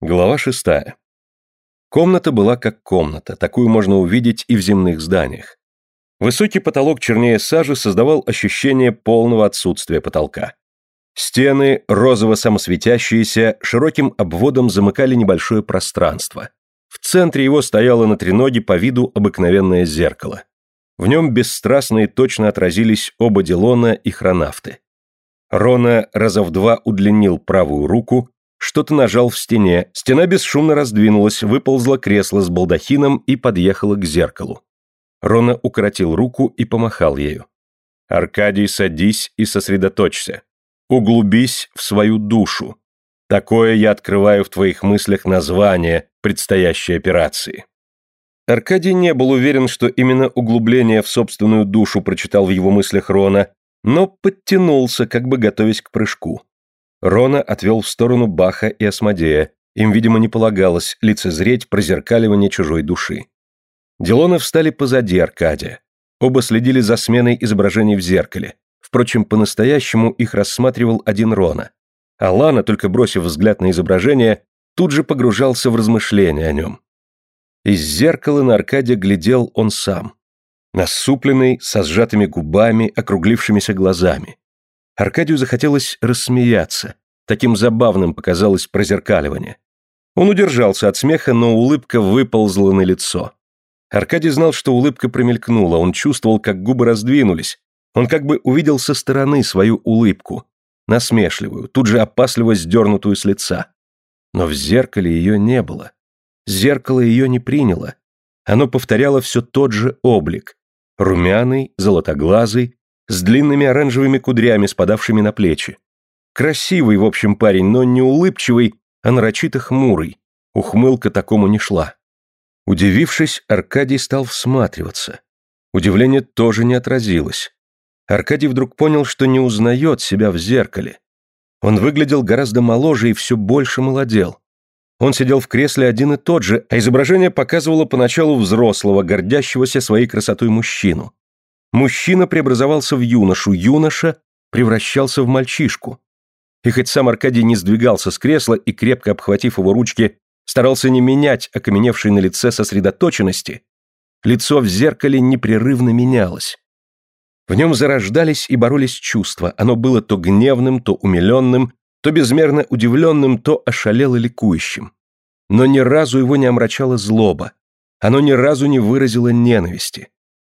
Глава шестая. Комната была как комната, такую можно увидеть и в земных зданиях. Высокий потолок чернее сажи создавал ощущение полного отсутствия потолка. Стены, розово самосветящиеся, широким обводом замыкали небольшое пространство. В центре его стояло на треноге по виду обыкновенное зеркало. В нем бесстрастно и точно отразились оба Дилона и хронавты. Рона раза в два удлинил правую руку, что-то нажал в стене, стена бесшумно раздвинулась, выползло кресло с балдахином и подъехало к зеркалу. Рона укоротил руку и помахал ею. «Аркадий, садись и сосредоточься. Углубись в свою душу. Такое я открываю в твоих мыслях название предстоящей операции». Аркадий не был уверен, что именно углубление в собственную душу прочитал в его мыслях Рона, но подтянулся, как бы готовясь к прыжку. Рона отвел в сторону Баха и Асмодея. Им, видимо, не полагалось лицезреть прозеркаливание чужой души. Делоны встали позади Аркадия. Оба следили за сменой изображений в зеркале. Впрочем, по-настоящему их рассматривал один Рона. А Лана, только бросив взгляд на изображение, тут же погружался в размышления о нем. Из зеркала на Аркадия глядел он сам. Насупленный, со сжатыми губами, округлившимися глазами. Аркадию захотелось рассмеяться. Таким забавным показалось прозеркаливание. Он удержался от смеха, но улыбка выползла на лицо. Аркадий знал, что улыбка промелькнула, он чувствовал, как губы раздвинулись. Он как бы увидел со стороны свою улыбку, насмешливую, тут же опасливо сдернутую с лица. Но в зеркале ее не было. Зеркало ее не приняло. Оно повторяло все тот же облик. Румяный, золотоглазый, с длинными оранжевыми кудрями, спадавшими на плечи. Красивый, в общем, парень, но не улыбчивый, а нарочито хмурый. Ухмылка такому не шла. Удивившись, Аркадий стал всматриваться. Удивление тоже не отразилось. Аркадий вдруг понял, что не узнает себя в зеркале. Он выглядел гораздо моложе и все больше молодел. Он сидел в кресле один и тот же, а изображение показывало поначалу взрослого, гордящегося своей красотой мужчину. Мужчина преобразовался в юношу, юноша превращался в мальчишку. И хоть сам Аркадий не сдвигался с кресла и, крепко обхватив его ручки, старался не менять окаменевшей на лице сосредоточенности, лицо в зеркале непрерывно менялось. В нем зарождались и боролись чувства, оно было то гневным, то умиленным, то безмерно удивленным, то ошалело ликующим. Но ни разу его не омрачала злоба, оно ни разу не выразило ненависти.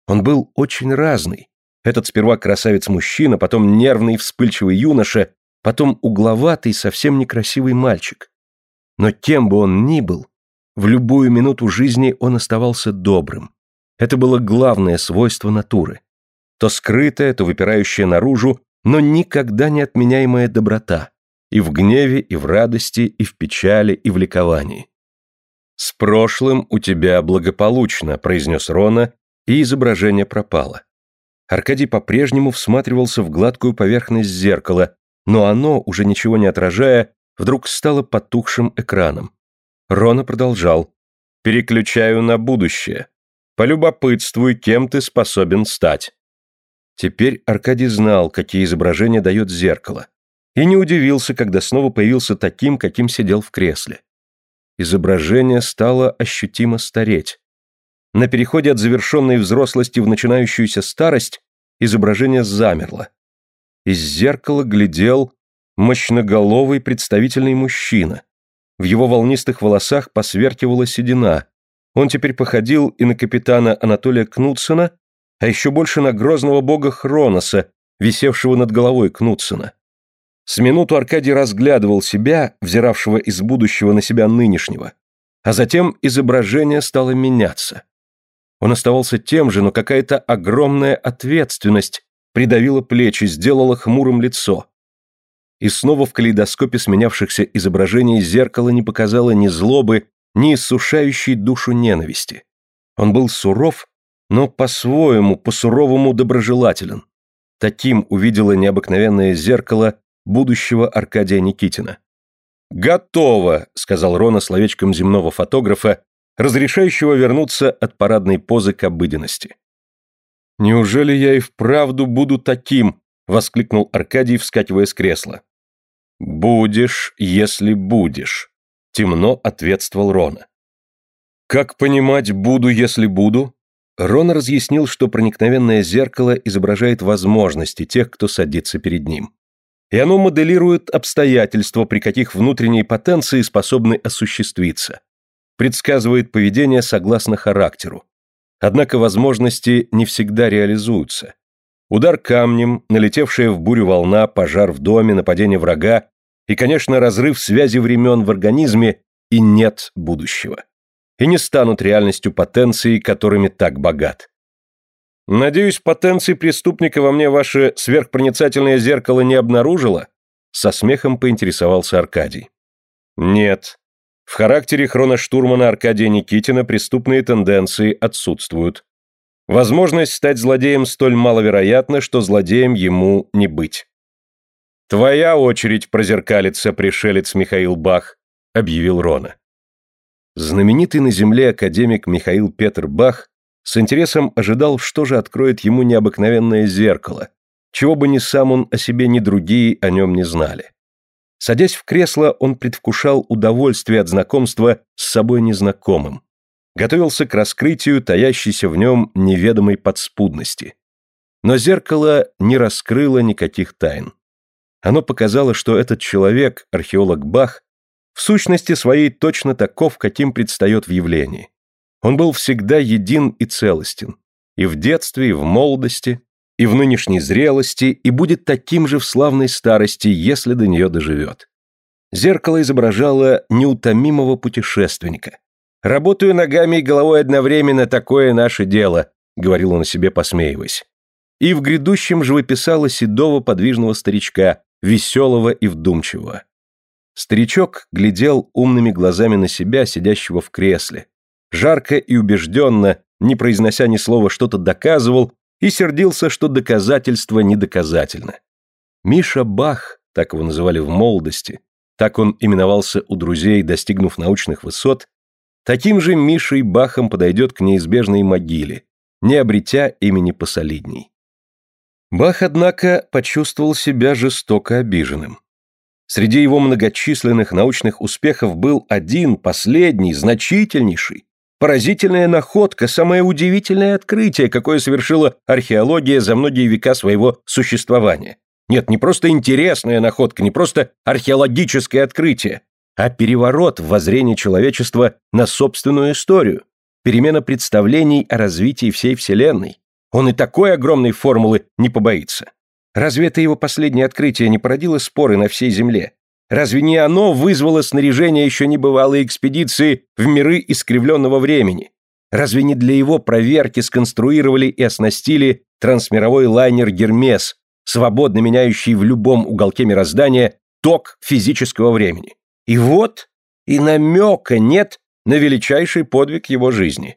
Он был очень разный. Этот сперва красавец-мужчина, потом нервный вспыльчивый юноша, потом угловатый, совсем некрасивый мальчик. Но кем бы он ни был, в любую минуту жизни он оставался добрым. Это было главное свойство натуры. То скрытая, то выпирающая наружу, но никогда не отменяемая доброта. И в гневе, и в радости, и в печали, и в ликовании. «С прошлым у тебя благополучно», — произнес Рона, и изображение пропало. Аркадий по-прежнему всматривался в гладкую поверхность зеркала, но оно, уже ничего не отражая, вдруг стало потухшим экраном. Рона продолжал. «Переключаю на будущее. Полюбопытствуй, кем ты способен стать». Теперь Аркадий знал, какие изображения дает зеркало, и не удивился, когда снова появился таким, каким сидел в кресле. Изображение стало ощутимо стареть. На переходе от завершенной взрослости в начинающуюся старость изображение замерло. Из зеркала глядел мощноголовый представительный мужчина. В его волнистых волосах посверкивала седина. Он теперь походил и на капитана Анатолия Кнутсона, а еще больше на грозного бога Хроноса, висевшего над головой Кнутсона. С минуту Аркадий разглядывал себя, взиравшего из будущего на себя нынешнего, а затем изображение стало меняться. Он оставался тем же, но какая-то огромная ответственность придавила плечи, сделала хмурым лицо. И снова в калейдоскопе сменявшихся изображений зеркало не показало ни злобы, ни иссушающей душу ненависти. Он был суров, но по-своему, по-суровому доброжелателен. Таким увидела необыкновенное зеркало будущего Аркадия Никитина. «Готово», — сказал Рона словечком земного фотографа, разрешающего вернуться от парадной позы к обыденности. «Неужели я и вправду буду таким?» — воскликнул Аркадий, вскакивая с кресла. «Будешь, если будешь», Темно ответствовал Рона. Как понимать буду, если буду? Рон разъяснил, что проникновенное зеркало изображает возможности тех, кто садится перед ним. И оно моделирует обстоятельства, при каких внутренние потенции способны осуществиться. Предсказывает поведение согласно характеру. Однако возможности не всегда реализуются. Удар камнем, налетевшая в бурю волна, пожар в доме, нападение врага и, конечно, разрыв связи времен в организме и нет будущего и не станут реальностью потенции, которыми так богат. Надеюсь, потенции преступника во мне ваше сверхпроницательное зеркало не обнаружило? Со смехом поинтересовался Аркадий. Нет. В характере хроноштурмана Аркадия Никитина преступные тенденции отсутствуют. Возможность стать злодеем столь маловероятна, что злодеем ему не быть. «Твоя очередь прозеркалится, пришелец Михаил Бах», — объявил Рона. Знаменитый на земле академик Михаил Петр Бах с интересом ожидал, что же откроет ему необыкновенное зеркало, чего бы ни сам он о себе, ни другие о нем не знали. Садясь в кресло, он предвкушал удовольствие от знакомства с собой незнакомым, готовился к раскрытию таящейся в нем неведомой подспудности. Но зеркало не раскрыло никаких тайн. Оно показало, что этот человек, археолог Бах, в сущности своей точно таков, каким предстает в явлении. Он был всегда един и целостен. И в детстве, и в молодости, и в нынешней зрелости, и будет таким же в славной старости, если до нее доживет. Зеркало изображало неутомимого путешественника. «Работаю ногами и головой одновременно, такое наше дело», — говорил он о себе, посмеиваясь. И в грядущем живописало седого подвижного старичка, веселого и вдумчивого. Старичок глядел умными глазами на себя, сидящего в кресле. Жарко и убежденно, не произнося ни слова, что-то доказывал и сердился, что доказательство недоказательно. Миша Бах, так его называли в молодости, так он именовался у друзей, достигнув научных высот, таким же Мишей Бахом подойдет к неизбежной могиле, не обретя имени посолидней. Бах, однако, почувствовал себя жестоко обиженным. Среди его многочисленных научных успехов был один, последний, значительнейший. Поразительная находка, самое удивительное открытие, какое совершила археология за многие века своего существования. Нет, не просто интересная находка, не просто археологическое открытие, а переворот в воззрении человечества на собственную историю, перемена представлений о развитии всей Вселенной. Он и такой огромной формулы не побоится. Разве это его последнее открытие не породило споры на всей Земле? Разве не оно вызвало снаряжение еще небывалой экспедиции в миры искривленного времени? Разве не для его проверки сконструировали и оснастили трансмировой лайнер «Гермес», свободно меняющий в любом уголке мироздания ток физического времени? И вот, и намека нет на величайший подвиг его жизни.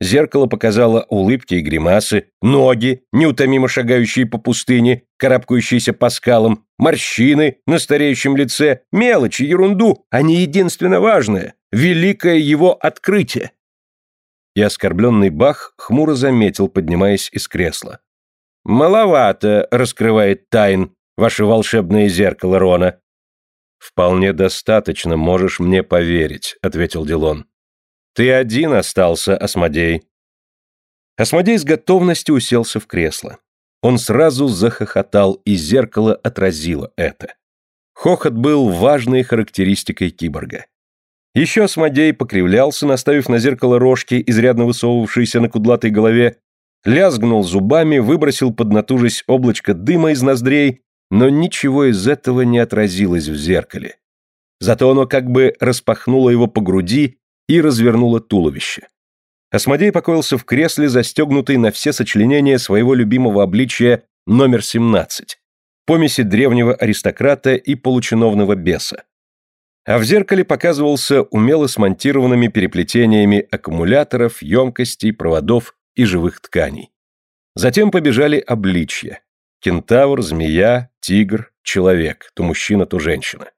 Зеркало показало улыбки и гримасы, ноги, неутомимо шагающие по пустыне, карабкающиеся по скалам, морщины на стареющем лице, мелочи, ерунду, а не единственно важное — великое его открытие. И оскорбленный Бах хмуро заметил, поднимаясь из кресла. «Маловато раскрывает тайн ваше волшебное зеркало, Рона». «Вполне достаточно, можешь мне поверить», — ответил Дилон. Ты один остался, Осмодей. Осмодей с готовностью уселся в кресло. Он сразу захохотал, и зеркало отразило это. Хохот был важной характеристикой киборга. Еще Осмодей покривлялся, наставив на зеркало рожки, изрядно высовывавшиеся на кудлатой голове, лязгнул зубами, выбросил поднатужись облачко дыма из ноздрей, но ничего из этого не отразилось в зеркале. Зато оно как бы распахнуло его по груди и развернула туловище. Осмодей покоился в кресле, застегнутый на все сочленения своего любимого обличия номер 17, помеси древнего аристократа и получиновного беса. А в зеркале показывался умело смонтированными переплетениями аккумуляторов, емкостей, проводов и живых тканей. Затем побежали обличья. Кентавр, змея, тигр, человек, то мужчина, то женщина.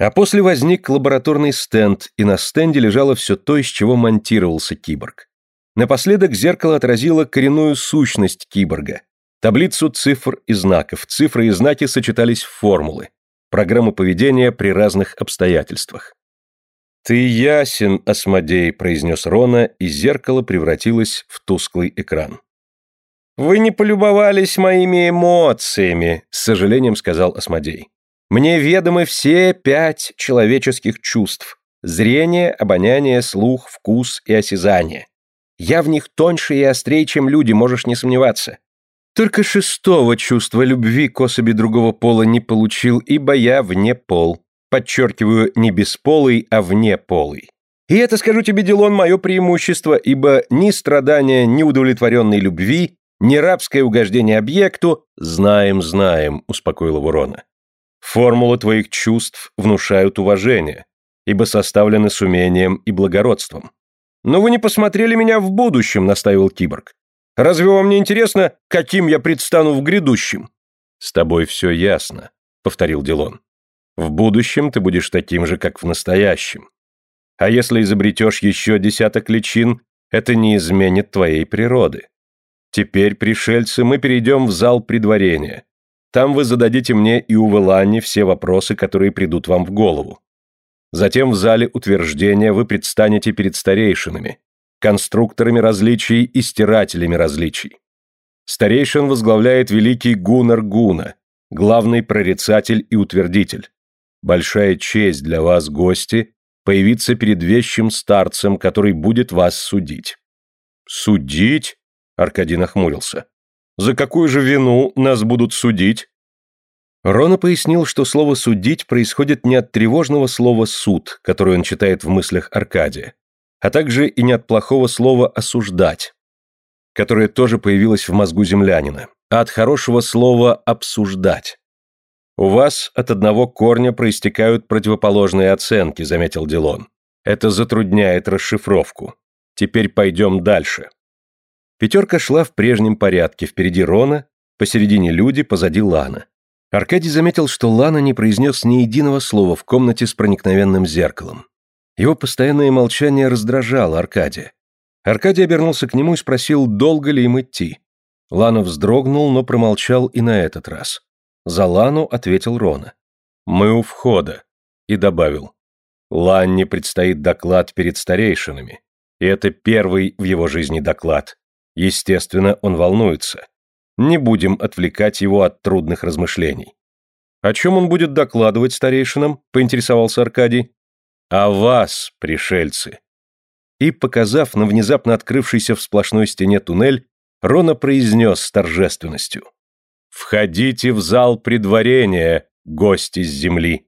А после возник лабораторный стенд, и на стенде лежало все то, из чего монтировался киборг. Напоследок зеркало отразило коренную сущность киборга. Таблицу цифр и знаков. Цифры и знаки сочетались в формулы. Программы поведения при разных обстоятельствах. «Ты ясен, Осмодей», — произнес Рона, и зеркало превратилось в тусклый экран. «Вы не полюбовались моими эмоциями», — с сожалением сказал Осмодей. «Мне ведомы все пять человеческих чувств — зрение, обоняние, слух, вкус и осязание. Я в них тоньше и острее, чем люди, можешь не сомневаться. Только шестого чувства любви к особи другого пола не получил, ибо я вне пол. Подчеркиваю, не бесполый, а вне полый. И это, скажу тебе, Дилон, мое преимущество, ибо ни страдания, ни удовлетворенной любви, ни рабское угождение объекту «Знаем, знаем», — успокоила Ворона. Формулы твоих чувств внушают уважение, ибо составлены с умением и благородством. «Но вы не посмотрели меня в будущем», — настаивал киборг. «Разве вам не интересно, каким я предстану в грядущем?» «С тобой все ясно», — повторил Дилон. В будущем ты будешь таким же, как в настоящем. А если изобретешь еще десяток личин, это не изменит твоей природы. Теперь, пришельцы, мы перейдем в зал предварения. Там вы зададите мне и у Велани все вопросы, которые придут вам в голову. Затем в зале утверждения вы предстанете перед старейшинами, конструкторами различий и стирателями различий. Старейшин возглавляет великий Гунар Гуна, главный прорицатель и утвердитель. Большая честь для вас, гости, появиться перед вещим старцем, который будет вас судить». «Судить?» — Аркадий нахмурился. «За какую же вину нас будут судить?» Рона пояснил, что слово «судить» происходит не от тревожного слова «суд», которое он читает в мыслях Аркадия, а также и не от плохого слова «осуждать», которое тоже появилось в мозгу землянина, а от хорошего слова «обсуждать». «У вас от одного корня проистекают противоположные оценки», — заметил Дилон. «Это затрудняет расшифровку. Теперь пойдем дальше». Пятерка шла в прежнем порядке, впереди Рона, посередине люди, позади Лана. Аркадий заметил, что Лана не произнес ни единого слова в комнате с проникновенным зеркалом. Его постоянное молчание раздражало Аркадия. Аркадий обернулся к нему и спросил, долго ли им идти. Лана вздрогнул, но промолчал и на этот раз. За Лану ответил Рона. «Мы у входа». И добавил. Ланне предстоит доклад перед старейшинами. И это первый в его жизни доклад. Естественно, он волнуется. Не будем отвлекать его от трудных размышлений. «О чем он будет докладывать старейшинам?» – поинтересовался Аркадий. «О вас, пришельцы». И, показав на внезапно открывшийся в сплошной стене туннель, Рона произнес с торжественностью. Входите в зал предварения, гости с земли.